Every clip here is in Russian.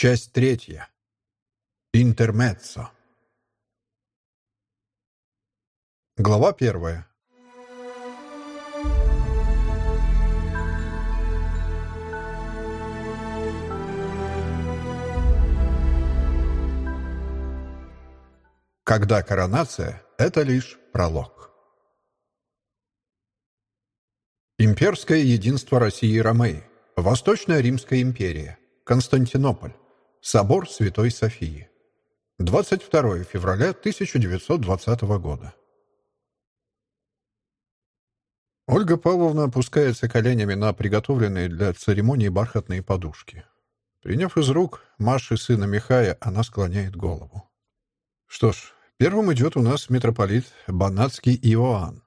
Часть третья. Интермеццо. Глава первая. Когда коронация — это лишь пролог. Имперское единство России и Ромеи. Восточная Римская империя. Константинополь. Собор Святой Софии. 22 февраля 1920 года. Ольга Павловна опускается коленями на приготовленные для церемонии бархатные подушки. Приняв из рук Маши сына Михая, она склоняет голову. Что ж, Первым идет у нас митрополит Банатский Иоанн.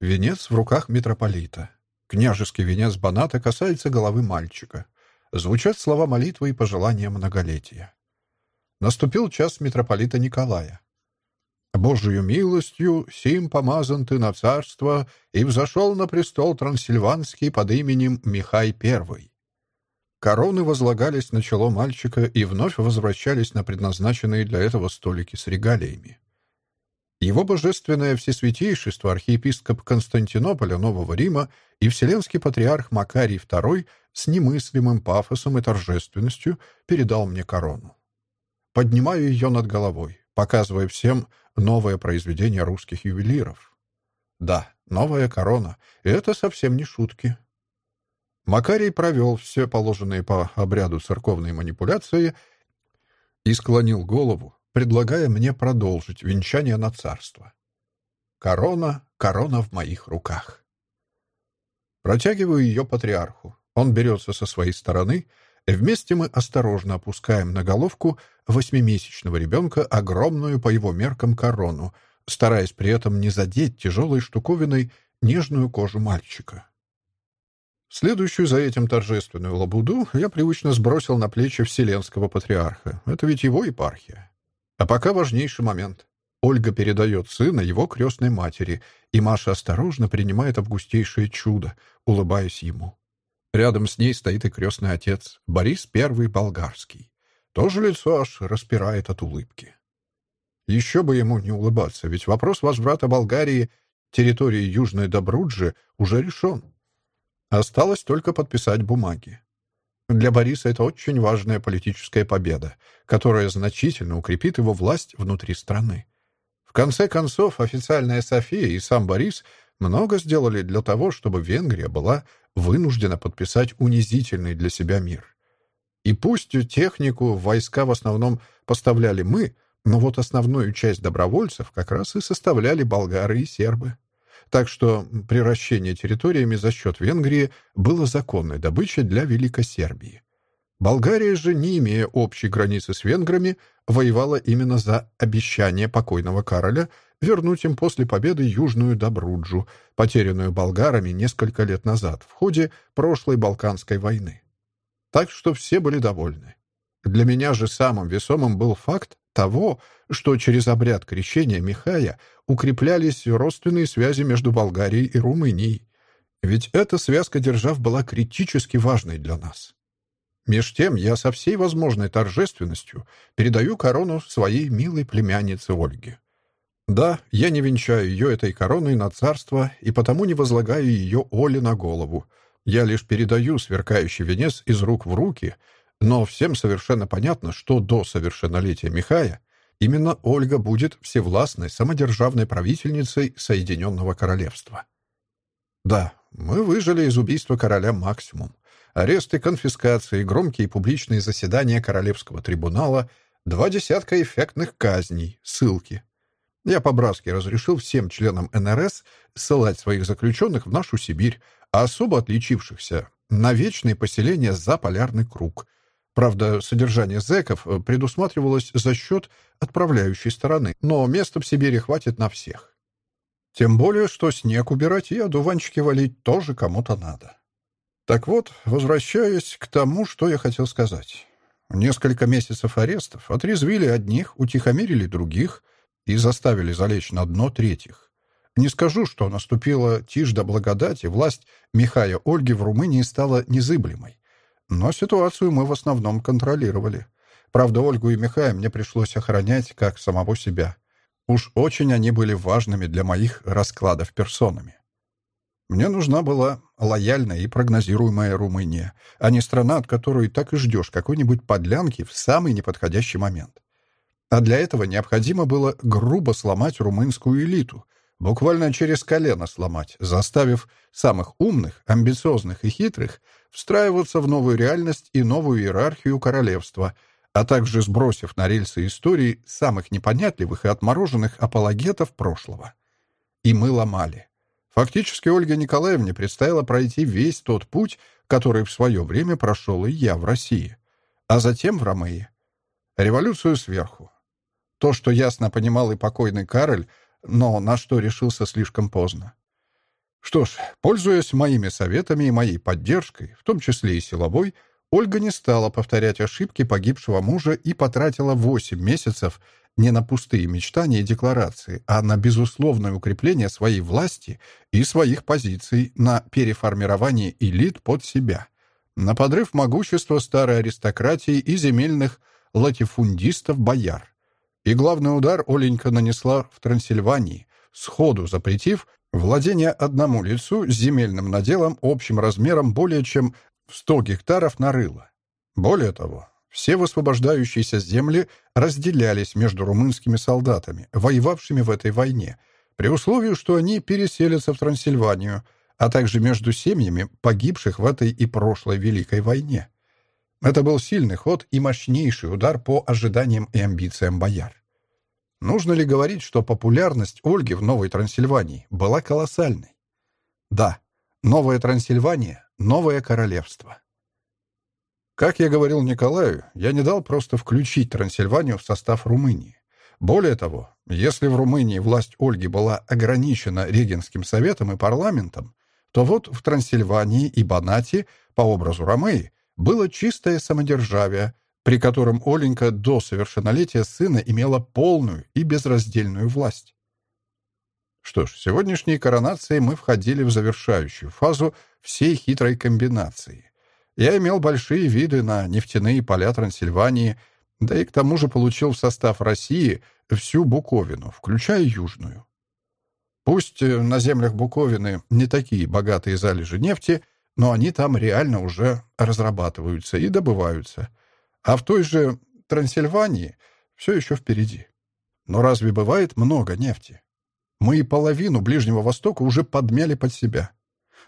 Венец в руках митрополита. Княжеский венец Баната касается головы мальчика. Звучат слова молитвы и пожелания многолетия. Наступил час митрополита Николая. «Божию милостью сим помазан ты на царство и взошел на престол Трансильванский под именем Михай I». Короны возлагались на чело мальчика и вновь возвращались на предназначенные для этого столики с регалиями. Его божественное всесвятейшество архиепископ Константинополя Нового Рима и вселенский патриарх Макарий II с немыслимым пафосом и торжественностью передал мне корону. Поднимаю ее над головой, показывая всем новое произведение русских ювелиров. Да, новая корона, и это совсем не шутки. Макарий провел все положенные по обряду церковные манипуляции и склонил голову, предлагая мне продолжить венчание на царство. Корона, корона в моих руках. Протягиваю ее патриарху. Он берется со своей стороны, и вместе мы осторожно опускаем на головку восьмимесячного ребенка огромную по его меркам корону, стараясь при этом не задеть тяжелой штуковиной нежную кожу мальчика. Следующую за этим торжественную лабуду я привычно сбросил на плечи Вселенского патриарха. Это ведь его епархия. А пока важнейший момент. Ольга передает сына его крестной матери, и Маша осторожно принимает августейшее чудо, улыбаясь ему. Рядом с ней стоит и крестный отец, Борис I Болгарский. Тоже лицо аж распирает от улыбки. Еще бы ему не улыбаться, ведь вопрос возврата Болгарии территории Южной Добруджи уже решен. Осталось только подписать бумаги. Для Бориса это очень важная политическая победа, которая значительно укрепит его власть внутри страны. В конце концов, официальная София и сам Борис много сделали для того, чтобы Венгрия была вынуждена подписать унизительный для себя мир. И пусть технику войска в основном поставляли мы, но вот основную часть добровольцев как раз и составляли болгары и сербы. Так что приращение территориями за счет Венгрии было законной добычей для Великой Сербии. Болгария же, не имея общей границы с венграми, воевала именно за обещание покойного Кароля вернуть им после победы Южную Добруджу, потерянную болгарами несколько лет назад в ходе прошлой Балканской войны. Так что все были довольны. Для меня же самым весомым был факт того, что через обряд крещения Михая укреплялись родственные связи между Болгарией и Румынией. Ведь эта связка держав была критически важной для нас. Меж тем я со всей возможной торжественностью передаю корону своей милой племяннице Ольге. Да, я не венчаю ее этой короной на царство и потому не возлагаю ее Оле на голову. Я лишь передаю сверкающий венец из рук в руки — но всем совершенно понятно, что до совершеннолетия Михая именно Ольга будет всевластной самодержавной правительницей Соединенного Королевства. Да, мы выжили из убийства короля максимум. Аресты, конфискации, громкие публичные заседания Королевского трибунала, два десятка эффектных казней, ссылки. Я по-братски разрешил всем членам НРС ссылать своих заключенных в нашу Сибирь, а особо отличившихся — на вечные поселения за полярный круг — Правда, содержание зэков э, предусматривалось за счет отправляющей стороны, но места в Сибири хватит на всех. Тем более, что снег убирать и одуванчики валить тоже кому-то надо. Так вот, возвращаясь к тому, что я хотел сказать. Несколько месяцев арестов отрезвили одних, утихомирили других и заставили залечь на дно третьих. Не скажу, что наступила тишь да благодать, и власть Михая Ольги в Румынии стала незыблемой. Но ситуацию мы в основном контролировали. Правда, Ольгу и Михая мне пришлось охранять как самого себя. Уж очень они были важными для моих раскладов персонами. Мне нужна была лояльная и прогнозируемая Румыния, а не страна, от которой так и ждешь какой-нибудь подлянки в самый неподходящий момент. А для этого необходимо было грубо сломать румынскую элиту, буквально через колено сломать, заставив самых умных, амбициозных и хитрых встраиваться в новую реальность и новую иерархию королевства, а также сбросив на рельсы истории самых непонятливых и отмороженных апологетов прошлого. И мы ломали. Фактически Ольге Николаевне предстояло пройти весь тот путь, который в свое время прошел и я в России, а затем в Ромеи. Революцию сверху. То, что ясно понимал и покойный Кароль, но на что решился слишком поздно. Что ж, пользуясь моими советами и моей поддержкой, в том числе и силовой, Ольга не стала повторять ошибки погибшего мужа и потратила 8 месяцев не на пустые мечтания и декларации, а на безусловное укрепление своей власти и своих позиций, на переформирование элит под себя, на подрыв могущества старой аристократии и земельных латифундистов-бояр. И главный удар Оленька нанесла в Трансильвании, сходу запретив владение одному лицу земельным наделом общим размером более чем в 100 гектаров на рыло. Более того, все высвобождающиеся земли разделялись между румынскими солдатами, воевавшими в этой войне, при условии, что они переселятся в Трансильванию, а также между семьями погибших в этой и прошлой Великой войне. Это был сильный ход и мощнейший удар по ожиданиям и амбициям бояр. Нужно ли говорить, что популярность Ольги в Новой Трансильвании была колоссальной? Да, Новая Трансильвания — новое королевство. Как я говорил Николаю, я не дал просто включить Трансильванию в состав Румынии. Более того, если в Румынии власть Ольги была ограничена Регенским советом и парламентом, то вот в Трансильвании и Банате, по образу Ромеи, было чистое самодержавие, при котором Оленька до совершеннолетия сына имела полную и безраздельную власть. Что ж, сегодняшней коронацией мы входили в завершающую фазу всей хитрой комбинации. Я имел большие виды на нефтяные поля Трансильвании, да и к тому же получил в состав России всю Буковину, включая Южную. Пусть э, на землях Буковины не такие богатые залежи нефти, но они там реально уже разрабатываются и добываются. А в той же Трансильвании все еще впереди. Но разве бывает много нефти? Мы и половину Ближнего Востока уже подмяли под себя.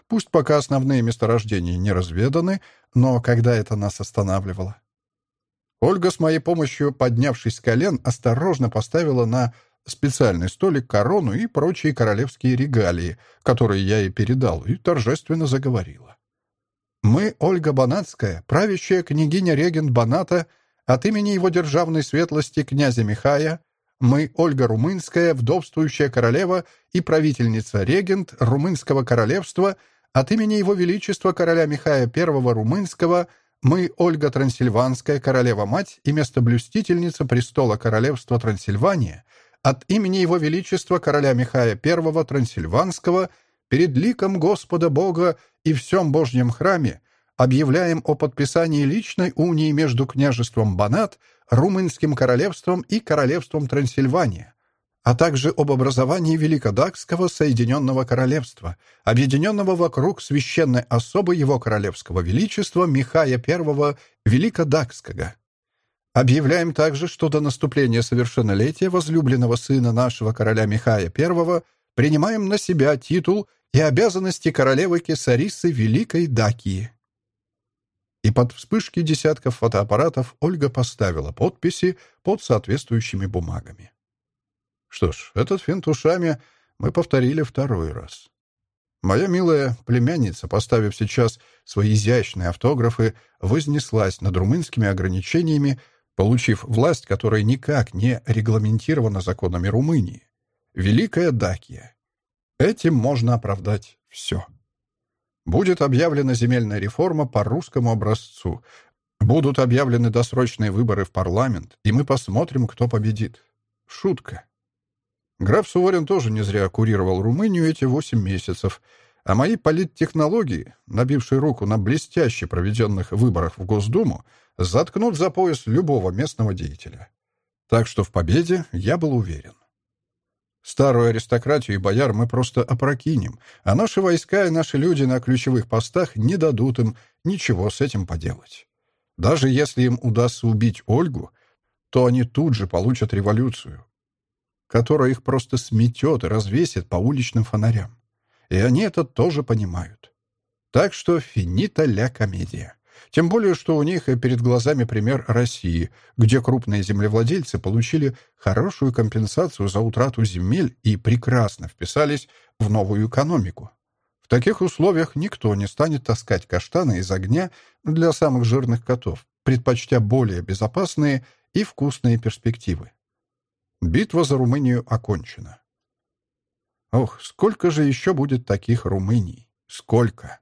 Пусть пока основные месторождения не разведаны, но когда это нас останавливало? Ольга с моей помощью, поднявшись с колен, осторожно поставила на специальный столик корону и прочие королевские регалии, которые я ей передал, и торжественно заговорила. «Мы, Ольга Банатская, правящая княгиня-регент Баната, от имени его державной светлости князя Михая, мы, Ольга Румынская, вдовствующая королева и правительница-регент Румынского королевства, от имени Его Величества короля Михая I Румынского мы, Ольга Трансильванская, королева-мать и местоблюстительница престола королевства Трансильвания, от имени Его Величества короля Михая I Трансильванского, перед ликом Господа Бога и всем Божьем храме, объявляем о подписании личной унии между княжеством Банат, Румынским королевством и королевством Трансильвания, а также об образовании Великодакского Соединенного Королевства, объединенного вокруг священной особы его королевского величества Михая I Великодакского. Объявляем также, что до наступления совершеннолетия возлюбленного сына нашего короля Михая I принимаем на себя титул и обязанности королевы Кесарисы Великой Дакии. И под вспышки десятков фотоаппаратов Ольга поставила подписи под соответствующими бумагами. Что ж, этот финт ушами мы повторили второй раз. Моя милая племянница, поставив сейчас свои изящные автографы, вознеслась над румынскими ограничениями, получив власть, которая никак не регламентирована законами Румынии. Великая Дакия. Этим можно оправдать все. Будет объявлена земельная реформа по русскому образцу. Будут объявлены досрочные выборы в парламент, и мы посмотрим, кто победит. Шутка. Граф Суворин тоже не зря курировал Румынию эти восемь месяцев. а мои политтехнологии, набившие руку на блестяще проведенных выборах в Госдуму, заткнут за пояс любого местного деятеля. Так что в победе я был уверен. Старую аристократию и бояр мы просто опрокинем, а наши войска и наши люди на ключевых постах не дадут им ничего с этим поделать. Даже если им удастся убить Ольгу, то они тут же получат революцию, которая их просто сметет и развесит по уличным фонарям. И они это тоже понимают. Так что финита ля комедия. Тем более, что у них перед глазами пример России, где крупные землевладельцы получили хорошую компенсацию за утрату земель и прекрасно вписались в новую экономику. В таких условиях никто не станет таскать каштаны из огня для самых жирных котов, предпочтя более безопасные и вкусные перспективы. Битва за Румынию окончена. Ох, сколько же еще будет таких Румыний? Сколько?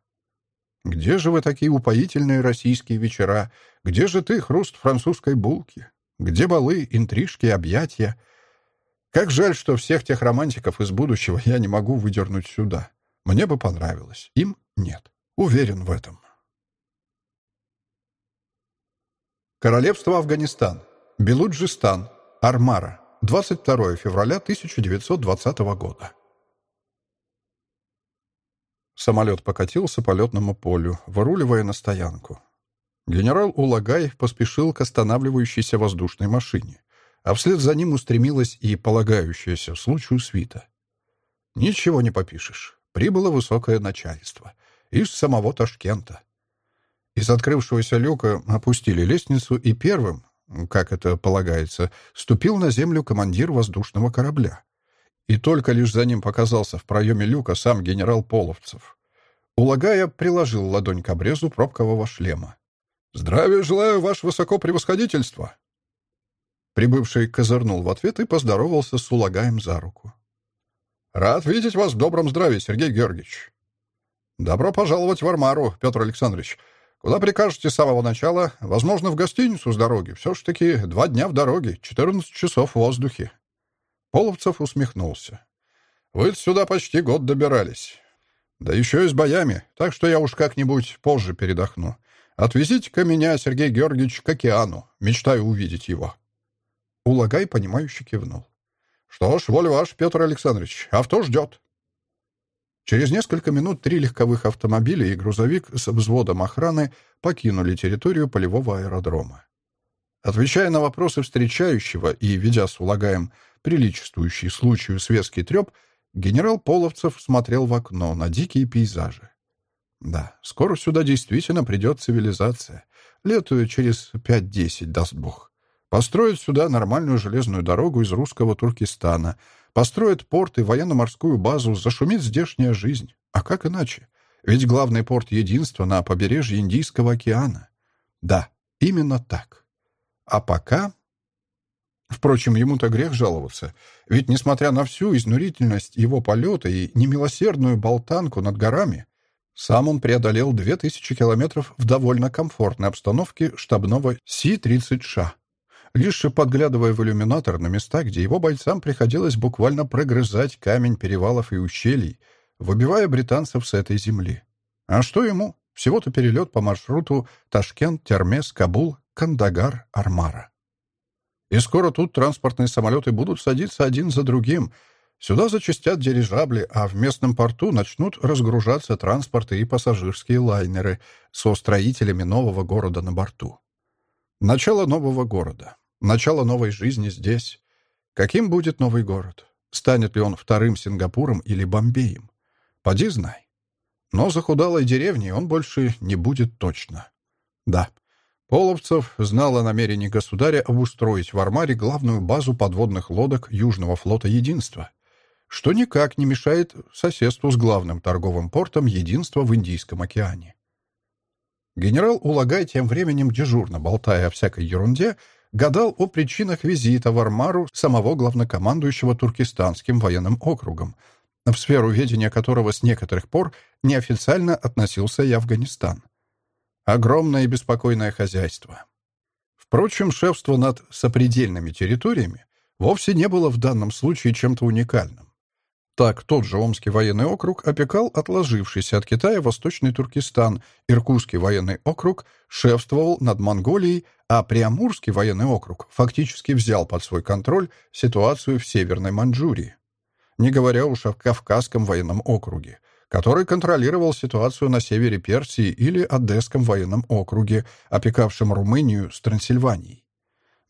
Где же вы такие упоительные российские вечера? Где же ты, хруст французской булки? Где балы, интрижки, объятия? Как жаль, что всех тех романтиков из будущего я не могу выдернуть сюда. Мне бы понравилось. Им нет. Уверен в этом. Королевство Афганистан. Белуджистан. Армара. 22 февраля 1920 года. Самолет покатился по летному полю, выруливая на стоянку. Генерал Улагай поспешил к останавливающейся воздушной машине, а вслед за ним устремилась и полагающаяся в случаю свита. Ничего не попишешь. Прибыло высокое начальство. Из самого Ташкента. Из открывшегося люка опустили лестницу, и первым, как это полагается, ступил на землю командир воздушного корабля и только лишь за ним показался в проеме люка сам генерал Половцев. Улагая приложил ладонь к обрезу пробкового шлема. «Здравия желаю, ваше высокопревосходительство!» Прибывший козырнул в ответ и поздоровался с Улагаем за руку. «Рад видеть вас в добром здравии, Сергей Георгиевич!» «Добро пожаловать в Армару, Петр Александрович. Куда прикажете с самого начала? Возможно, в гостиницу с дороги. Все ж таки два дня в дороге, 14 часов в воздухе». Половцев усмехнулся. вы сюда почти год добирались. Да еще и с боями, так что я уж как-нибудь позже передохну. Отвезите-ка меня, Сергей Георгиевич, к океану. Мечтаю увидеть его». Улагай, понимающе кивнул. «Что ж, воля ваш, Петр Александрович, авто ждет». Через несколько минут три легковых автомобиля и грузовик с взводом охраны покинули территорию полевого аэродрома. Отвечая на вопросы встречающего и ведя с улагаем приличествующий случаю светский треп, генерал Половцев смотрел в окно на дикие пейзажи. Да, скоро сюда действительно придет цивилизация. Лет через пять-десять, даст бог. Построят сюда нормальную железную дорогу из русского Туркестана, построят порт и военно-морскую базу, зашумит здешняя жизнь. А как иначе? Ведь главный порт единства на побережье Индийского океана. Да, именно так. А пока Впрочем, ему-то грех жаловаться. Ведь, несмотря на всю изнурительность его полета и немилосердную болтанку над горами, сам он преодолел 2000 километров в довольно комфортной обстановке штабного Си-30Ш, лишь подглядывая в иллюминатор на места, где его бойцам приходилось буквально прогрызать камень перевалов и ущелий, выбивая британцев с этой земли. А что ему? Всего-то перелет по маршруту Ташкент, Термес, Кабул, Кандагар, Армара. И скоро тут транспортные самолеты будут садиться один за другим. Сюда зачастят дирижабли, а в местном порту начнут разгружаться транспорты и пассажирские лайнеры со строителями нового города на борту. Начало нового города. Начало новой жизни здесь. Каким будет новый город? Станет ли он вторым Сингапуром или Бомбеем? Поди знай. Но захудалой деревней он больше не будет точно. Да, Половцев знал о намерении государя обустроить в Армаре главную базу подводных лодок Южного флота «Единства», что никак не мешает соседству с главным торговым портом «Единства» в Индийском океане. Генерал Улагай тем временем, дежурно болтая о всякой ерунде, гадал о причинах визита в Армару самого главнокомандующего Туркестанским военным округом, в сферу ведения которого с некоторых пор неофициально относился и Афганистан. Огромное и беспокойное хозяйство. Впрочем, шефство над сопредельными территориями вовсе не было в данном случае чем-то уникальным. Так, тот же Омский военный округ опекал отложившийся от Китая Восточный Туркестан, Иркутский военный округ шефствовал над Монголией, а Приамурский военный округ фактически взял под свой контроль ситуацию в Северной Маньчжурии. Не говоря уж о Кавказском военном округе, который контролировал ситуацию на севере Персии или Одесском военном округе, опекавшем Румынию с Трансильванией.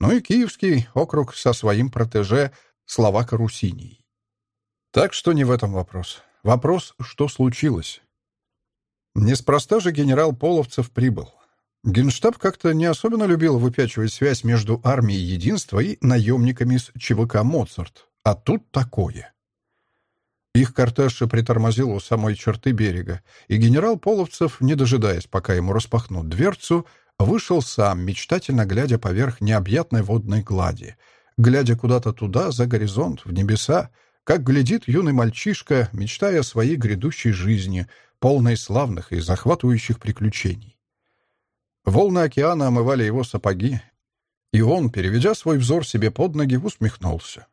Ну и Киевский округ со своим протеже Словако-Русинией. Так что не в этом вопрос. Вопрос, что случилось. Неспроста же генерал Половцев прибыл. Генштаб как-то не особенно любил выпячивать связь между армией единства и наемниками с ЧВК «Моцарт». А тут такое. Их кортеж притормозил у самой черты берега, и генерал Половцев, не дожидаясь, пока ему распахнут дверцу, вышел сам, мечтательно глядя поверх необъятной водной глади, глядя куда-то туда, за горизонт, в небеса, как глядит юный мальчишка, мечтая о своей грядущей жизни, полной славных и захватывающих приключений. Волны океана омывали его сапоги, и он, переведя свой взор себе под ноги, усмехнулся.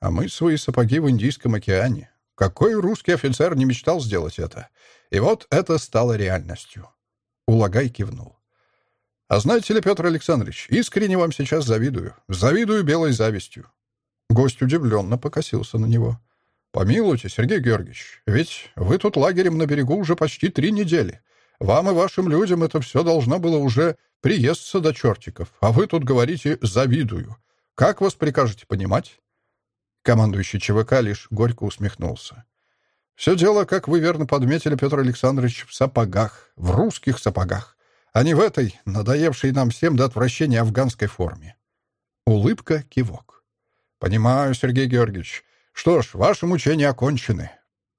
А мы свои сапоги в Индийском океане. Какой русский офицер не мечтал сделать это? И вот это стало реальностью. Улагай кивнул. «А знаете ли, Петр Александрович, искренне вам сейчас завидую. Завидую белой завистью. Гость удивленно покосился на него. «Помилуйте, Сергей Георгиевич, ведь вы тут лагерем на берегу уже почти три недели. Вам и вашим людям это все должно было уже приесться до чертиков, а вы тут говорите «завидую». Как вас прикажете понимать?» Командующий ЧВК лишь горько усмехнулся. «Все дело, как вы верно подметили, Петр Александрович, в сапогах, в русских сапогах, а не в этой, надоевшей нам всем до отвращения афганской форме». Улыбка, кивок. «Понимаю, Сергей Георгиевич. Что ж, ваши мучения окончены.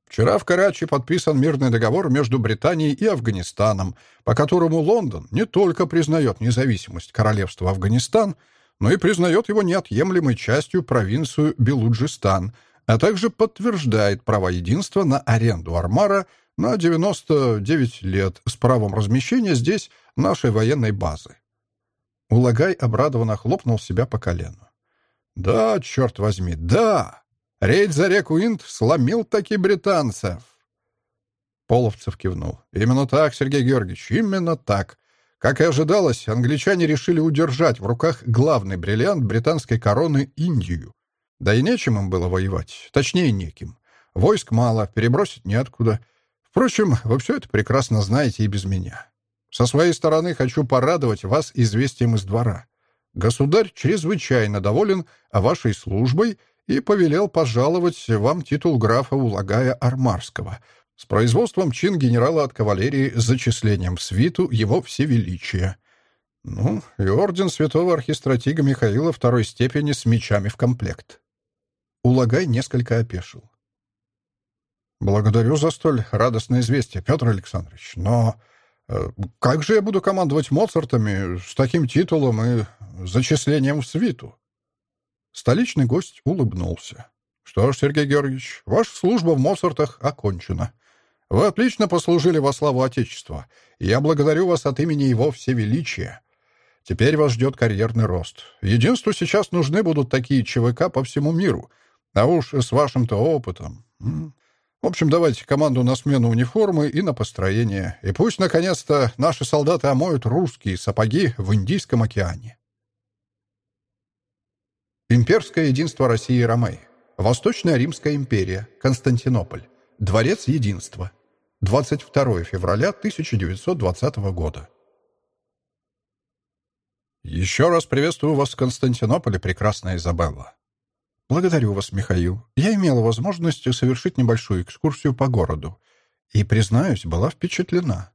Вчера в Карачи подписан мирный договор между Британией и Афганистаном, по которому Лондон не только признает независимость королевства Афганистан, но и признает его неотъемлемой частью провинцию Белуджистан, а также подтверждает право единства на аренду Армара на 99 лет с правом размещения здесь нашей военной базы. Улагай обрадованно хлопнул себя по колену. Да, черт возьми, да! Рейд за реку Инд сломил таки британцев. Половцев кивнул. Именно так, Сергей Георгиевич, именно так. Как и ожидалось, англичане решили удержать в руках главный бриллиант британской короны Индию. Да и нечем им было воевать, точнее, неким. Войск мало, перебросить неоткуда. Впрочем, вы все это прекрасно знаете и без меня. Со своей стороны хочу порадовать вас известием из двора. Государь чрезвычайно доволен вашей службой и повелел пожаловать вам титул графа Улагая Армарского с производством чин генерала от кавалерии с зачислением в свиту его всевеличия. Ну, и орден святого архистратига Михаила второй степени с мечами в комплект. Улагай несколько опешил. «Благодарю за столь радостное известие, Петр Александрович, но как же я буду командовать Моцартами с таким титулом и зачислением в свиту? Столичный гость улыбнулся. Что ж, Сергей Георгиевич, ваша служба в Моцартах окончена. Вы отлично послужили во славу Отечества, и я благодарю вас от имени его всевеличия. Теперь вас ждет карьерный рост. Единству сейчас нужны будут такие ЧВК по всему миру. А уж с вашим-то опытом... В общем, давайте команду на смену униформы и на построение. И пусть, наконец-то, наши солдаты омоют русские сапоги в Индийском океане. Имперское единство России и Ромеи. Восточная Римская империя. Константинополь. Дворец единства. 22 февраля 1920 года. Еще раз приветствую вас в Константинополе, прекрасная Изабелла. «Благодарю вас, Михаил. Я имела возможность совершить небольшую экскурсию по городу. И, признаюсь, была впечатлена.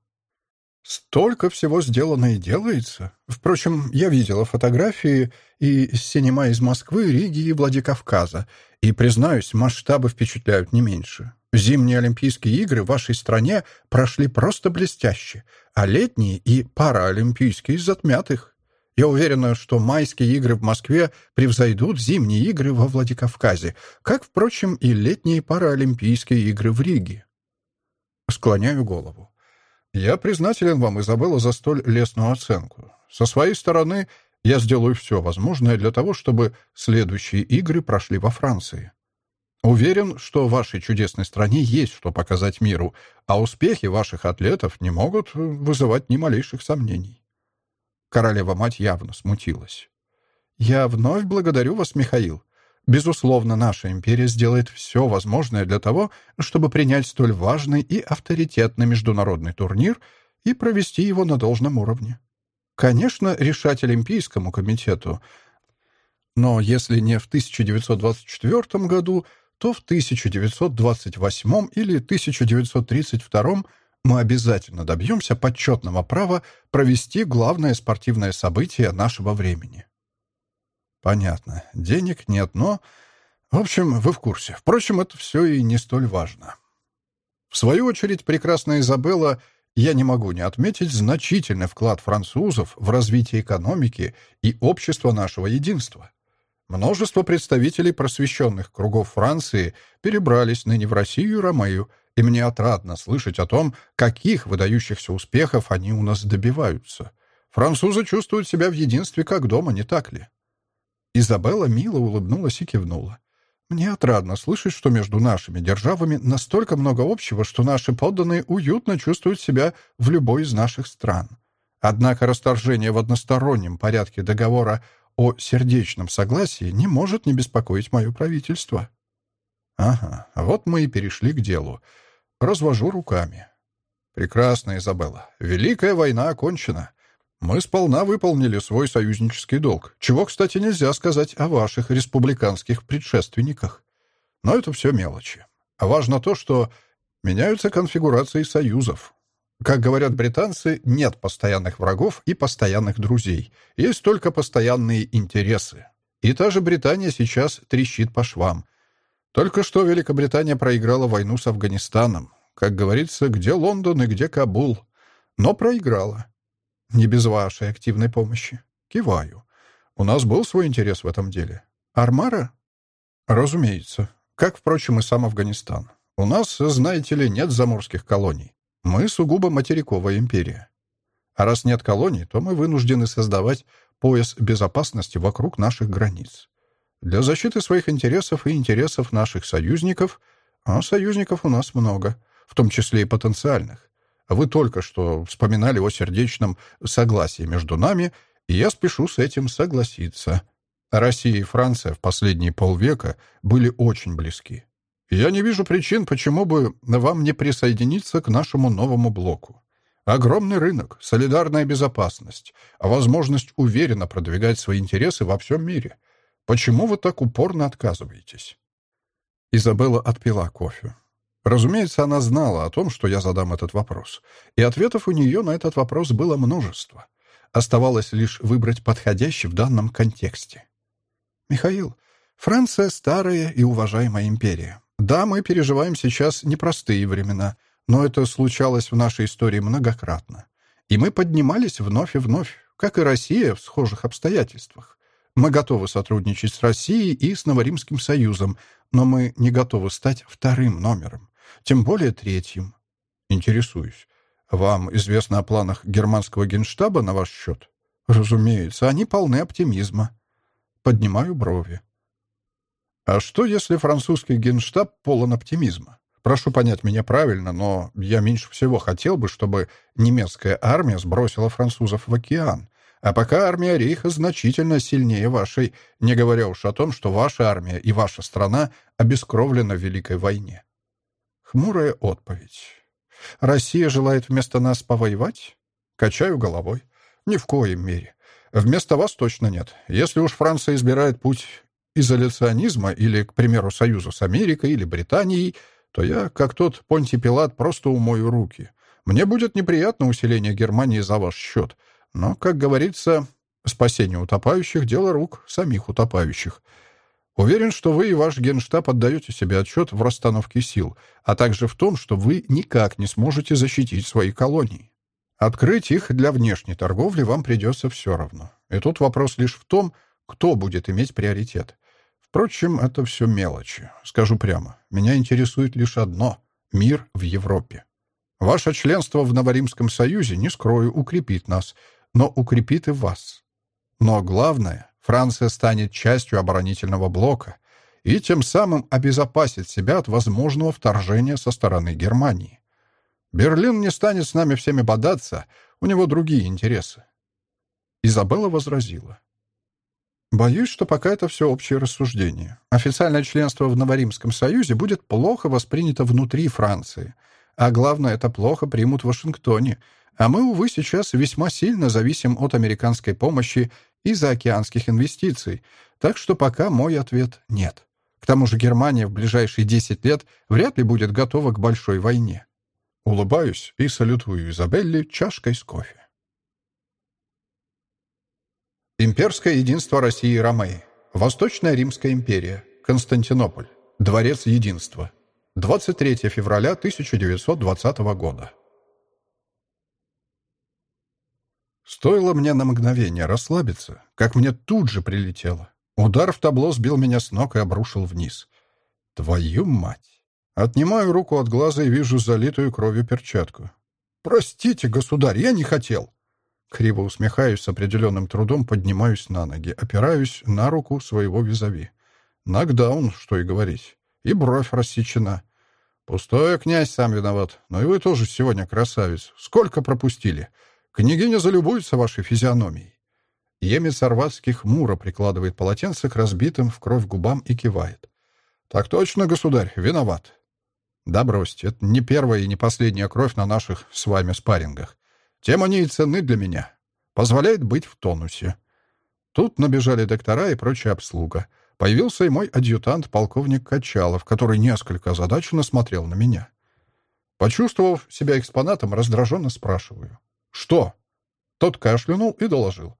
Столько всего сделано и делается. Впрочем, я видела фотографии и синема из Москвы, Риги и Владикавказа. И, признаюсь, масштабы впечатляют не меньше. Зимние Олимпийские игры в вашей стране прошли просто блестяще, а летние и параолимпийские затмят их. Я уверена, что майские игры в Москве превзойдут зимние игры во Владикавказе, как, впрочем, и летние параолимпийские игры в Риге. Склоняю голову. Я признателен вам, Изабелла, за столь лестную оценку. Со своей стороны, я сделаю все возможное для того, чтобы следующие игры прошли во Франции. Уверен, что вашей чудесной стране есть что показать миру, а успехи ваших атлетов не могут вызывать ни малейших сомнений. Королева-мать явно смутилась. «Я вновь благодарю вас, Михаил. Безусловно, наша империя сделает все возможное для того, чтобы принять столь важный и авторитетный международный турнир и провести его на должном уровне. Конечно, решать Олимпийскому комитету, но если не в 1924 году, то в 1928 или 1932 мы обязательно добьемся почетного права провести главное спортивное событие нашего времени. Понятно. Денег нет, но... В общем, вы в курсе. Впрочем, это все и не столь важно. В свою очередь, прекрасная Изабелла, я не могу не отметить значительный вклад французов в развитие экономики и общества нашего единства. Множество представителей просвещенных кругов Франции перебрались ныне в Россию и Ромею, и мне отрадно слышать о том, каких выдающихся успехов они у нас добиваются. Французы чувствуют себя в единстве как дома, не так ли? Изабелла мило улыбнулась и кивнула. «Мне отрадно слышать, что между нашими державами настолько много общего, что наши подданные уютно чувствуют себя в любой из наших стран. Однако расторжение в одностороннем порядке договора о сердечном согласии не может не беспокоить мое правительство». «Ага, вот мы и перешли к делу. Развожу руками». «Прекрасно, Изабелла. Великая война окончена. Мы сполна выполнили свой союзнический долг, чего, кстати, нельзя сказать о ваших республиканских предшественниках. Но это все мелочи. А важно то, что меняются конфигурации союзов. Как говорят британцы, нет постоянных врагов и постоянных друзей. Есть только постоянные интересы. И та же Британия сейчас трещит по швам. Только что Великобритания проиграла войну с Афганистаном. Как говорится, где Лондон и где Кабул. Но проиграла. Не без вашей активной помощи. Киваю. У нас был свой интерес в этом деле. Армара? Разумеется. Как, впрочем, и сам Афганистан. У нас, знаете ли, нет заморских колоний. Мы сугубо материковая империя. А раз нет колоний, то мы вынуждены создавать пояс безопасности вокруг наших границ. Для защиты своих интересов и интересов наших союзников, а союзников у нас много, в том числе и потенциальных, вы только что вспоминали о сердечном согласии между нами, и я спешу с этим согласиться. Россия и Франция в последние полвека были очень близки. Я не вижу причин, почему бы вам не присоединиться к нашему новому блоку. Огромный рынок, солидарная безопасность, а возможность уверенно продвигать свои интересы во всем мире. Почему вы так упорно отказываетесь?» Изабелла отпила кофе. Разумеется, она знала о том, что я задам этот вопрос, и ответов у нее на этот вопрос было множество. Оставалось лишь выбрать подходящий в данном контексте. «Михаил, Франция — старая и уважаемая империя. Да, мы переживаем сейчас непростые времена, но это случалось в нашей истории многократно. И мы поднимались вновь и вновь, как и Россия в схожих обстоятельствах. Мы готовы сотрудничать с Россией и с Новоримским Союзом, но мы не готовы стать вторым номером тем более третьим. Интересуюсь. Вам известно о планах германского генштаба на ваш счет? Разумеется, они полны оптимизма. Поднимаю брови. А что, если французский генштаб полон оптимизма? Прошу понять меня правильно, но я меньше всего хотел бы, чтобы немецкая армия сбросила французов в океан. А пока армия Рейха значительно сильнее вашей, не говоря уж о том, что ваша армия и ваша страна обескровлены в Великой войне. Хмурая отповедь. Россия желает вместо нас повоевать? Качаю головой. Ни в коем мере. Вместо вас точно нет. Если уж Франция избирает путь изоляционизма или, к примеру, союза с Америкой или Британией, то я, как тот Понтий Пилат, просто умою руки. Мне будет неприятно усиление Германии за ваш счет. Но, как говорится, спасение утопающих — дело рук самих утопающих — Уверен, что вы и ваш генштаб отдаете себе отчет в расстановке сил, а также в том, что вы никак не сможете защитить свои колонии. Открыть их для внешней торговли вам придется все равно. И тут вопрос лишь в том, кто будет иметь приоритет. Впрочем, это все мелочи. Скажу прямо, меня интересует лишь одно — мир в Европе. Ваше членство в Новоримском Союзе, не скрою, укрепит нас, но укрепит и вас. Но главное, Франция станет частью оборонительного блока, и тем самым обезопасить себя от возможного вторжения со стороны Германии. Берлин не станет с нами всеми бодаться, у него другие интересы. Изабелла возразила. Боюсь, что пока это все общее рассуждение. Официальное членство в Новоримском союзе будет плохо воспринято внутри Франции. А главное, это плохо примут в Вашингтоне. А мы, увы, сейчас весьма сильно зависим от американской помощи и заокеанских инвестиций. Так что пока мой ответ — нет. К тому же Германия в ближайшие 10 лет вряд ли будет готова к большой войне. Улыбаюсь и салютую Изабелле чашкой с кофе. Имперское единство России и Ромеи. Восточная Римская империя. Константинополь. Дворец единства. 23 февраля 1920 года. Стоило мне на мгновение расслабиться, как мне тут же прилетело. Удар в табло сбил меня с ног и обрушил вниз. Твою мать! Отнимаю руку от глаза и вижу залитую кровью перчатку. «Простите, государь, я не хотел!» Криво усмехаюсь, с определенным трудом поднимаюсь на ноги, опираюсь на руку своего визави. Нокдаун, что и говорить. И бровь рассечена. Пустое, князь, сам виноват. Но и вы тоже сегодня красавец. Сколько пропустили? Княгиня залюбуется вашей физиономией. Емец Орватский хмуро прикладывает полотенце к разбитым в кровь губам и кивает. «Так точно, государь, виноват». «Да бросьте, это не первая и не последняя кровь на наших с вами спаррингах. Тем они и ценны для меня. Позволяет быть в тонусе». Тут набежали доктора и прочая обслуга. Появился и мой адъютант, полковник Качалов, который несколько озадаченно смотрел на меня. Почувствовав себя экспонатом, раздраженно спрашиваю. «Что?» Тот кашлянул и доложил.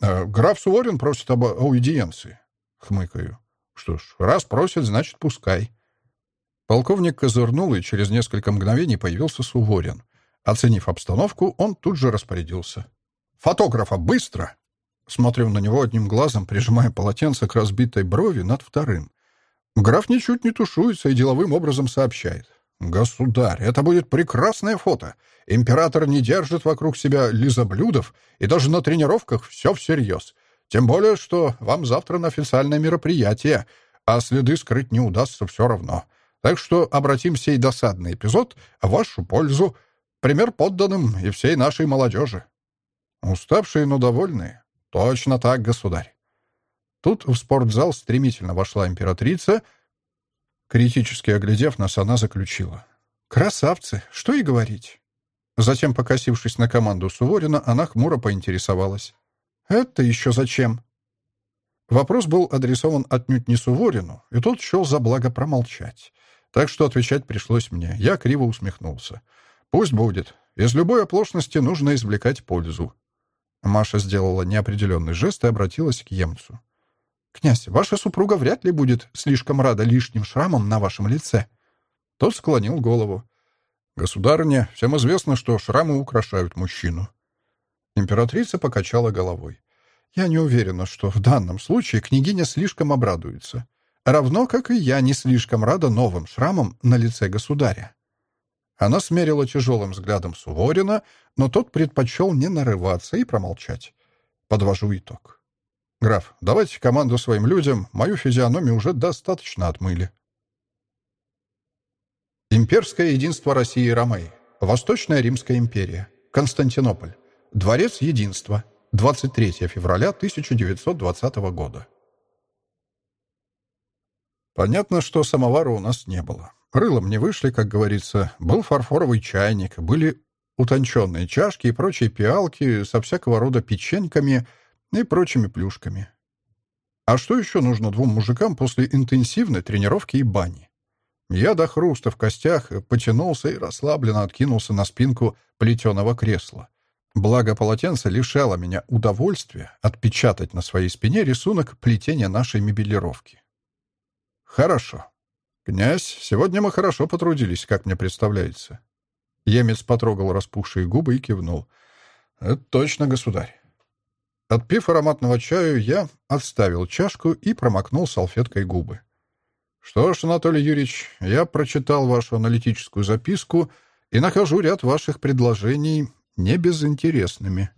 «Э, «Граф Суворин просит об аудиенции». Хмыкаю. «Что ж, раз просит, значит, пускай». Полковник козырнул, и через несколько мгновений появился Суворин. Оценив обстановку, он тут же распорядился. «Фотографа, быстро!» Смотрю на него одним глазом, прижимая полотенце к разбитой брови над вторым. Граф ничуть не тушуется и деловым образом сообщает. «Государь, это будет прекрасное фото. Император не держит вокруг себя лизоблюдов, и даже на тренировках все всерьез. Тем более, что вам завтра на официальное мероприятие, а следы скрыть не удастся все равно. Так что обратим сей досадный эпизод в вашу пользу. Пример подданным и всей нашей молодежи». Уставшие, но довольные. Точно так, государь. Тут в спортзал стремительно вошла императрица. Критически оглядев нас, она заключила. «Красавцы! Что и говорить!» Затем, покосившись на команду Суворина, она хмуро поинтересовалась. «Это еще зачем?» Вопрос был адресован отнюдь не Суворину, и тот счел за благо промолчать. Так что отвечать пришлось мне. Я криво усмехнулся. «Пусть будет. Из любой оплошности нужно извлекать пользу». Маша сделала неопределенный жест и обратилась к Емцу. «Князь, ваша супруга вряд ли будет слишком рада лишним шрамам на вашем лице». Тот склонил голову. «Государыня, всем известно, что шрамы украшают мужчину». Императрица покачала головой. «Я не уверена, что в данном случае княгиня слишком обрадуется. Равно, как и я не слишком рада новым шрамам на лице государя». Она смерила тяжелым взглядом Суворина, но тот предпочел не нарываться и промолчать. Подвожу итог. «Граф, давайте команду своим людям, мою физиономию уже достаточно отмыли». Имперское единство России и Ромеи. Восточная Римская империя. Константинополь. Дворец единства. 23 февраля 1920 года. Понятно, что самовара у нас не было. Рылом не вышли, как говорится. Был фарфоровый чайник, были утонченные чашки и прочие пиалки со всякого рода печеньками и прочими плюшками. А что еще нужно двум мужикам после интенсивной тренировки и бани? Я до хруста в костях потянулся и расслабленно откинулся на спинку плетеного кресла. Благо полотенце лишало меня удовольствия отпечатать на своей спине рисунок плетения нашей мебелировки. Хорошо. Князь, сегодня мы хорошо потрудились, как мне представляется. Емец потрогал распухшие губы и кивнул. Это точно, государь. Отпив ароматного чаю, я отставил чашку и промокнул салфеткой губы. Что ж, Анатолий Юрьевич, я прочитал вашу аналитическую записку и нахожу ряд ваших предложений небезынтересными.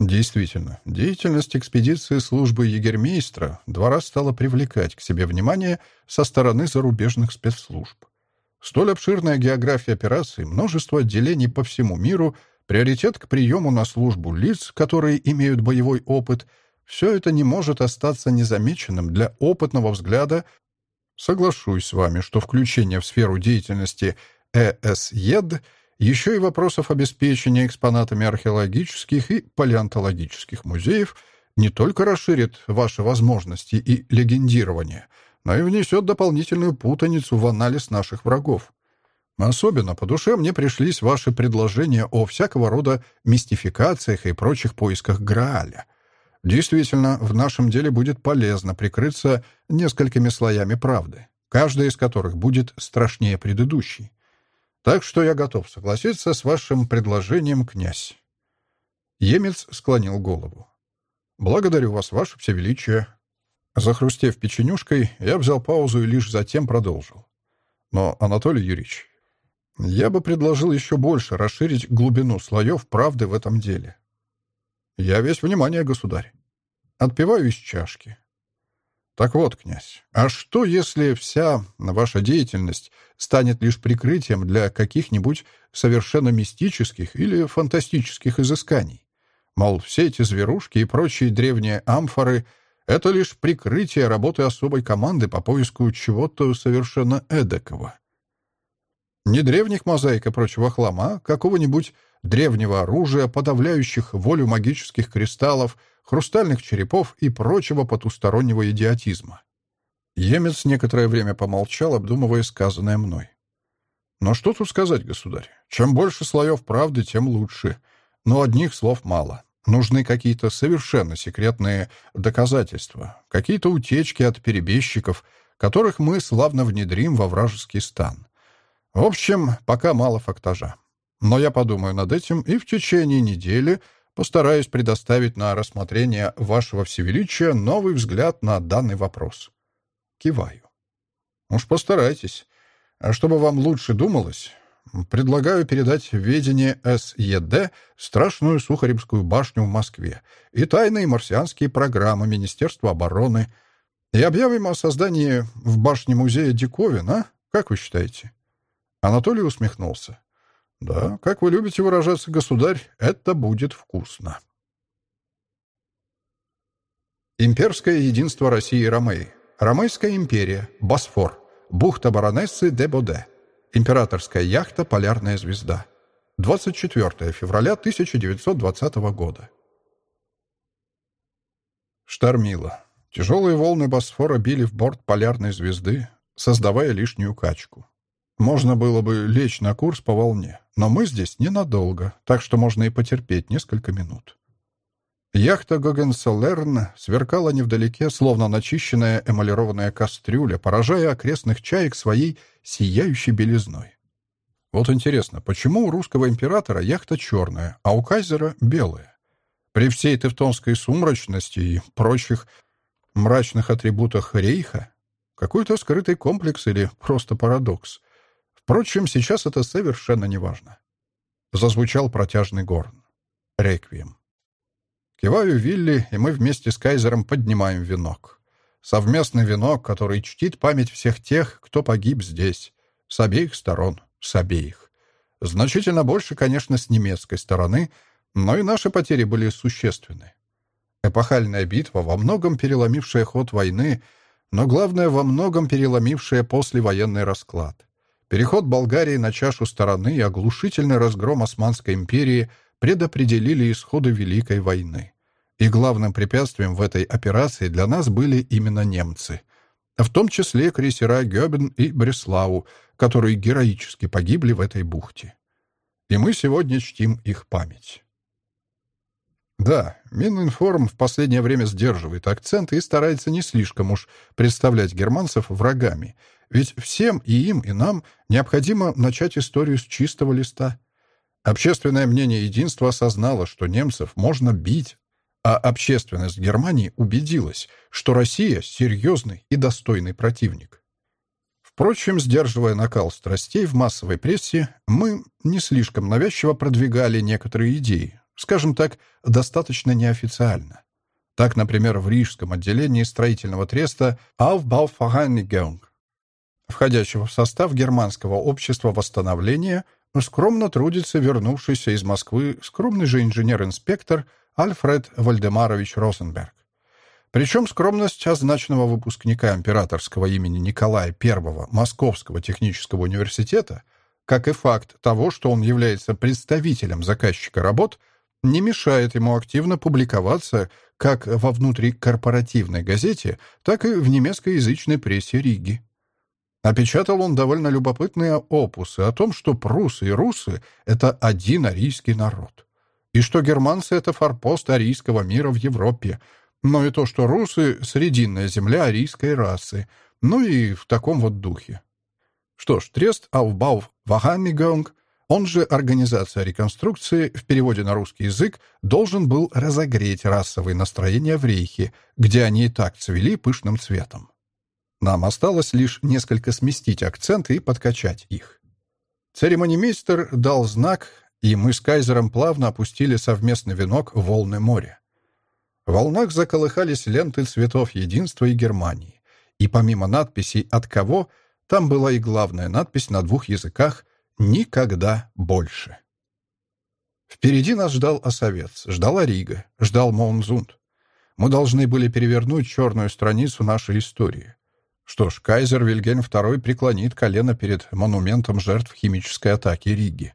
Действительно, деятельность экспедиции службы егермейстра два раза стала привлекать к себе внимание со стороны зарубежных спецслужб. Столь обширная география операций, множество отделений по всему миру, приоритет к приему на службу лиц, которые имеют боевой опыт — все это не может остаться незамеченным для опытного взгляда. Соглашусь с вами, что включение в сферу деятельности ЭСЕД еще и вопросов обеспечения экспонатами археологических и палеонтологических музеев не только расширит ваши возможности и легендирование, но и внесет дополнительную путаницу в анализ наших врагов. Особенно по душе мне пришлись ваши предложения о всякого рода мистификациях и прочих поисках Грааля. Действительно, в нашем деле будет полезно прикрыться несколькими слоями правды, каждая из которых будет страшнее предыдущей. Так что я готов согласиться с вашим предложением, князь. Емец склонил голову. «Благодарю вас, ваше всевеличие». Захрустев печенюшкой, я взял паузу и лишь затем продолжил. «Но, Анатолий Юрьевич, я бы предложил еще больше расширить глубину слоев правды в этом деле. Я весь внимание, государь. Отпиваю из чашки. Так вот, князь, а что, если вся ваша деятельность станет лишь прикрытием для каких-нибудь совершенно мистических или фантастических изысканий? Мол, все эти зверушки и прочие древние амфоры — это лишь прикрытие работы особой команды по поиску чего-то совершенно эдакого. Не древних мозаик и прочего хлама, а какого-нибудь древнего оружия, подавляющих волю магических кристаллов, хрустальных черепов и прочего потустороннего идиотизма. Емец некоторое время помолчал, обдумывая сказанное мной. Но что тут сказать, государь? Чем больше слоев правды, тем лучше. Но одних слов мало. Нужны какие-то совершенно секретные доказательства, какие-то утечки от перебежчиков, которых мы славно внедрим во вражеский стан. В общем, пока мало фактажа. Но я подумаю над этим и в течение недели постараюсь предоставить на рассмотрение вашего всевеличия новый взгляд на данный вопрос. Киваю. Уж постарайтесь. А чтобы вам лучше думалось, предлагаю передать в ведение СЕД страшную Сухаревскую башню в Москве и тайные марсианские программы Министерства обороны и объявим о создании в башне музея диковин, а? Как вы считаете? Анатолий усмехнулся. Да, как вы любите выражаться, государь, это будет вкусно. Имперское единство России и Ромеи. Ромейская империя. Босфор. Бухта баронессы де Боде. Императорская яхта «Полярная звезда». 24 февраля 1920 года. Штормило. Тяжелые волны Босфора били в борт «Полярной звезды», создавая лишнюю качку. Можно было бы лечь на курс по волне, но мы здесь ненадолго, так что можно и потерпеть несколько минут. Яхта Гогенсолерн сверкала невдалеке, словно начищенная эмалированная кастрюля, поражая окрестных чаек своей сияющей белизной. Вот интересно, почему у русского императора яхта черная, а у кайзера белая? При всей тевтонской сумрачности и прочих мрачных атрибутах рейха какой-то скрытый комплекс или просто парадокс. Впрочем, сейчас это совершенно неважно. Зазвучал протяжный горн. Реквием. Киваю Вилли, и мы вместе с Кайзером поднимаем венок. Совместный венок, который чтит память всех тех, кто погиб здесь. С обеих сторон. С обеих. Значительно больше, конечно, с немецкой стороны, но и наши потери были существенны. Эпохальная битва, во многом переломившая ход войны, но главное, во многом переломившая послевоенный расклад. Переход Болгарии на чашу стороны и оглушительный разгром Османской империи предопределили исходы Великой войны. И главным препятствием в этой операции для нас были именно немцы, в том числе крейсера Гёбен и Бреслау, которые героически погибли в этой бухте. И мы сегодня чтим их память. Да, Мининформ в последнее время сдерживает акценты и старается не слишком уж представлять германцев врагами — ведь всем, и им, и нам, необходимо начать историю с чистого листа. Общественное мнение единства осознало, что немцев можно бить, а общественность Германии убедилась, что Россия — серьезный и достойный противник. Впрочем, сдерживая накал страстей в массовой прессе, мы не слишком навязчиво продвигали некоторые идеи, скажем так, достаточно неофициально. Так, например, в рижском отделении строительного треста Aufbauvereinigung, входящего в состав Германского общества восстановления, скромно трудится вернувшийся из Москвы скромный же инженер-инспектор Альфред Вальдемарович Розенберг. Причем скромность означенного выпускника императорского имени Николая I Московского технического университета, как и факт того, что он является представителем заказчика работ, не мешает ему активно публиковаться как во внутрикорпоративной газете, так и в немецкоязычной прессе Риги. Опечатал он довольно любопытные опусы о том, что прусы и русы — это один арийский народ, и что германцы — это форпост арийского мира в Европе, но и то, что русы — срединная земля арийской расы, ну и в таком вот духе. Что ж, трест Aufbau Wahamigung, он же Организация реконструкции, в переводе на русский язык, должен был разогреть расовые настроения в Рейхе, где они и так цвели пышным цветом. Нам осталось лишь несколько сместить акценты и подкачать их. Церемонимейстер дал знак, и мы с Кайзером плавно опустили совместный венок волны моря. В волнах заколыхались ленты цветов единства и Германии. И помимо надписей «От кого» там была и главная надпись на двух языках «Никогда больше». Впереди нас ждал Осовец, ждала Рига, ждал Моунзунд. Мы должны были перевернуть черную страницу нашей истории. Что ж, кайзер Вильгельм II преклонит колено перед монументом жертв химической атаки Риги.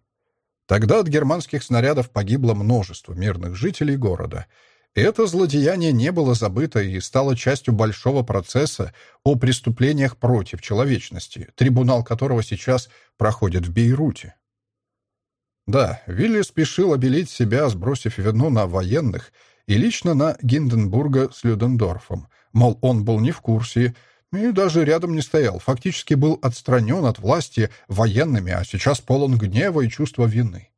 Тогда от германских снарядов погибло множество мирных жителей города. Это злодеяние не было забыто и стало частью большого процесса о преступлениях против человечности, трибунал которого сейчас проходит в Бейруте. Да, Вилли спешил обелить себя, сбросив вину на военных и лично на Гинденбурга с Людендорфом, мол, он был не в курсе, и даже рядом не стоял, фактически был отстранен от власти военными, а сейчас полон гнева и чувства вины.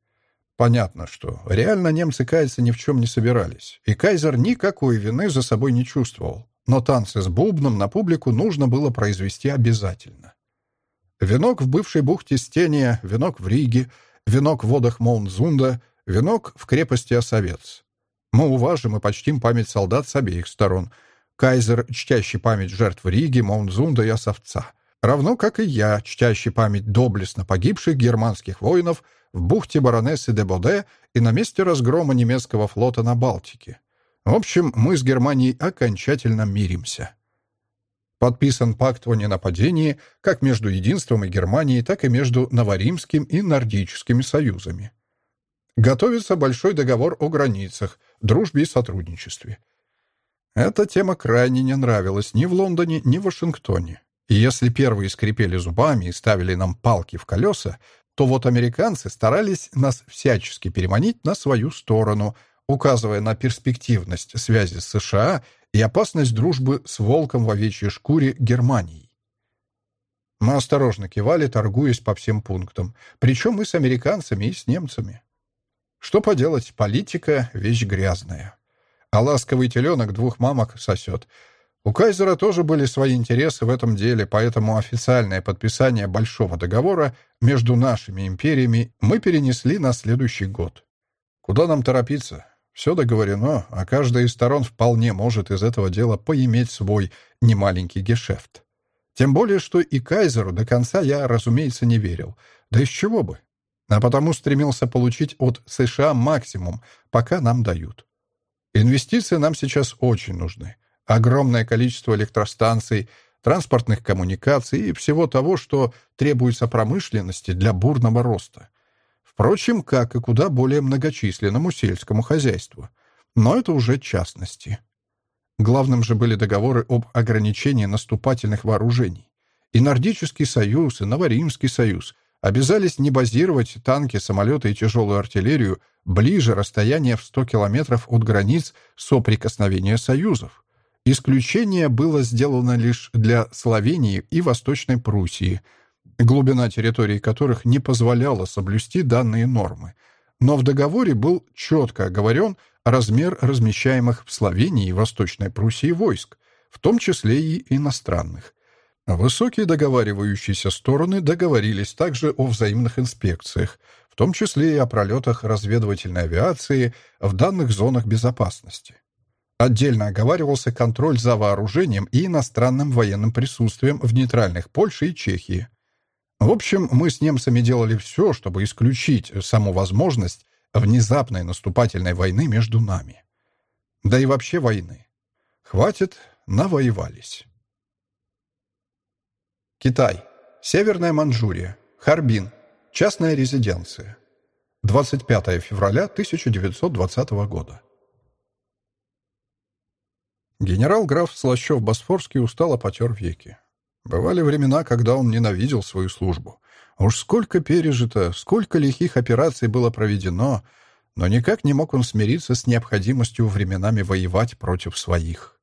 Понятно, что реально немцы каяться ни в чем не собирались, и кайзер никакой вины за собой не чувствовал, но танцы с бубном на публику нужно было произвести обязательно. Венок в бывшей бухте Стения, венок в Риге, венок в водах Моунзунда, венок в крепости Осовец. Мы уважим и почтим память солдат с обеих сторон — Кайзер, чтящий память жертв Риги, Маунзунда и Осовца. Равно как и я, чтящий память доблестно погибших германских воинов в бухте баронессы де Боде и на месте разгрома немецкого флота на Балтике. В общем, мы с Германией окончательно миримся. Подписан пакт о ненападении как между Единством и Германией, так и между Новоримским и Нордическими союзами. Готовится большой договор о границах, дружбе и сотрудничестве. Эта тема крайне не нравилась ни в Лондоне, ни в Вашингтоне. И если первые скрипели зубами и ставили нам палки в колеса, то вот американцы старались нас всячески переманить на свою сторону, указывая на перспективность связи с США и опасность дружбы с волком в овечьей шкуре Германией. Мы осторожно кивали, торгуясь по всем пунктам, причем и с американцами, и с немцами. Что поделать, политика — вещь грязная а ласковый теленок двух мамок сосет. У Кайзера тоже были свои интересы в этом деле, поэтому официальное подписание большого договора между нашими империями мы перенесли на следующий год. Куда нам торопиться? Все договорено, а каждая из сторон вполне может из этого дела поиметь свой немаленький гешефт. Тем более, что и Кайзеру до конца я, разумеется, не верил. Да из чего бы? А потому стремился получить от США максимум, пока нам дают. Инвестиции нам сейчас очень нужны. Огромное количество электростанций, транспортных коммуникаций и всего того, что требуется промышленности для бурного роста. Впрочем, как и куда более многочисленному сельскому хозяйству. Но это уже частности. Главным же были договоры об ограничении наступательных вооружений. И Нордический союз, и Новоримский союз обязались не базировать танки, самолеты и тяжелую артиллерию ближе расстояния в 100 километров от границ соприкосновения союзов. Исключение было сделано лишь для Словении и Восточной Пруссии, глубина территории которых не позволяла соблюсти данные нормы. Но в договоре был четко оговорен размер размещаемых в Словении и Восточной Пруссии войск, в том числе и иностранных. Высокие договаривающиеся стороны договорились также о взаимных инспекциях, в том числе и о пролетах разведывательной авиации в данных зонах безопасности. Отдельно оговаривался контроль за вооружением и иностранным военным присутствием в нейтральных Польше и Чехии. В общем, мы с немцами делали все, чтобы исключить саму возможность внезапной наступательной войны между нами. Да и вообще войны. Хватит, навоевались. Китай. Северная Манчжурия. Харбин. Частная резиденция. 25 февраля 1920 года. Генерал-граф Слащев-Босфорский устало потер веки. Бывали времена, когда он ненавидел свою службу. Уж сколько пережито, сколько лихих операций было проведено, но никак не мог он смириться с необходимостью временами воевать против своих.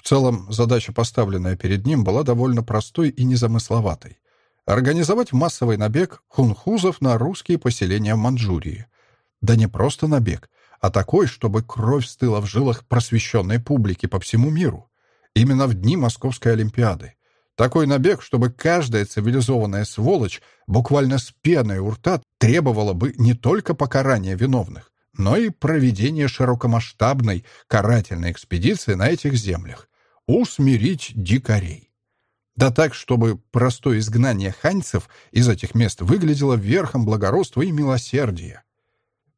В целом, задача, поставленная перед ним, была довольно простой и незамысловатой. Организовать массовый набег хунхузов на русские поселения в Манчжурии. Да не просто набег, а такой, чтобы кровь стыла в жилах просвещенной публики по всему миру. Именно в дни Московской Олимпиады. Такой набег, чтобы каждая цивилизованная сволочь буквально с пеной у рта требовала бы не только покарания виновных, но и проведения широкомасштабной карательной экспедиции на этих землях, усмирить дикарей. Да так, чтобы простое изгнание ханьцев из этих мест выглядело верхом благородства и милосердия.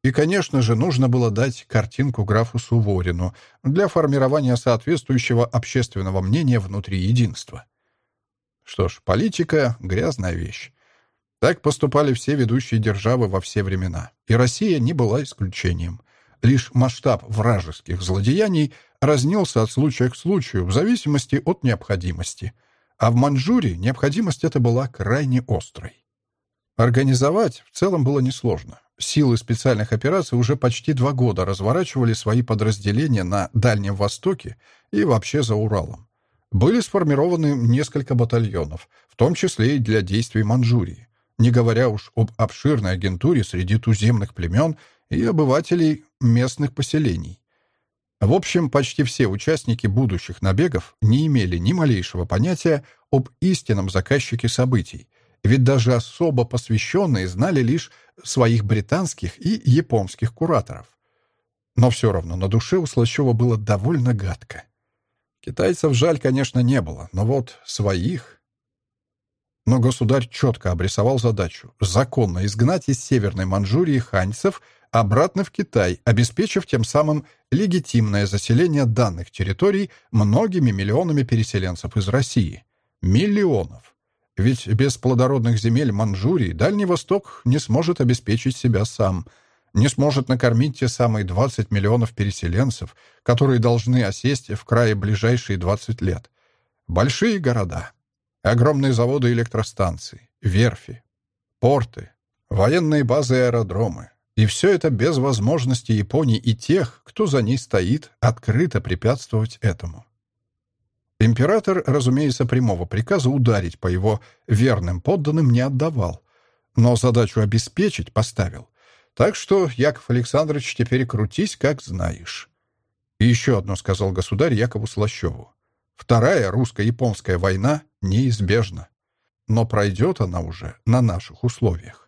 И, конечно же, нужно было дать картинку графу Суворину для формирования соответствующего общественного мнения внутри единства. Что ж, политика — грязная вещь. Так поступали все ведущие державы во все времена, и Россия не была исключением. Лишь масштаб вражеских злодеяний разнился от случая к случаю в зависимости от необходимости. А в Маньчжурии необходимость эта была крайне острой. Организовать в целом было несложно. Силы специальных операций уже почти два года разворачивали свои подразделения на Дальнем Востоке и вообще за Уралом. Были сформированы несколько батальонов, в том числе и для действий Маньчжурии, не говоря уж об обширной агентуре среди туземных племен и обывателей местных поселений. В общем, почти все участники будущих набегов не имели ни малейшего понятия об истинном заказчике событий, ведь даже особо посвященные знали лишь своих британских и японских кураторов. Но все равно на душе у Слащева было довольно гадко. Китайцев жаль, конечно, не было, но вот своих... Но государь четко обрисовал задачу — законно изгнать из Северной Манчжурии ханьцев обратно в Китай, обеспечив тем самым легитимное заселение данных территорий многими миллионами переселенцев из России. Миллионов. Ведь без плодородных земель Манчжурии Дальний Восток не сможет обеспечить себя сам, не сможет накормить те самые 20 миллионов переселенцев, которые должны осесть в крае ближайшие 20 лет. Большие города, огромные заводы электростанции, верфи, порты, военные базы и аэродромы, и все это без возможности Японии и тех, кто за ней стоит, открыто препятствовать этому. Император, разумеется, прямого приказа ударить по его верным подданным не отдавал, но задачу обеспечить поставил. Так что, Яков Александрович, теперь крутись, как знаешь. И еще одно сказал государь Якову Слащеву. Вторая русско-японская война неизбежна. Но пройдет она уже на наших условиях.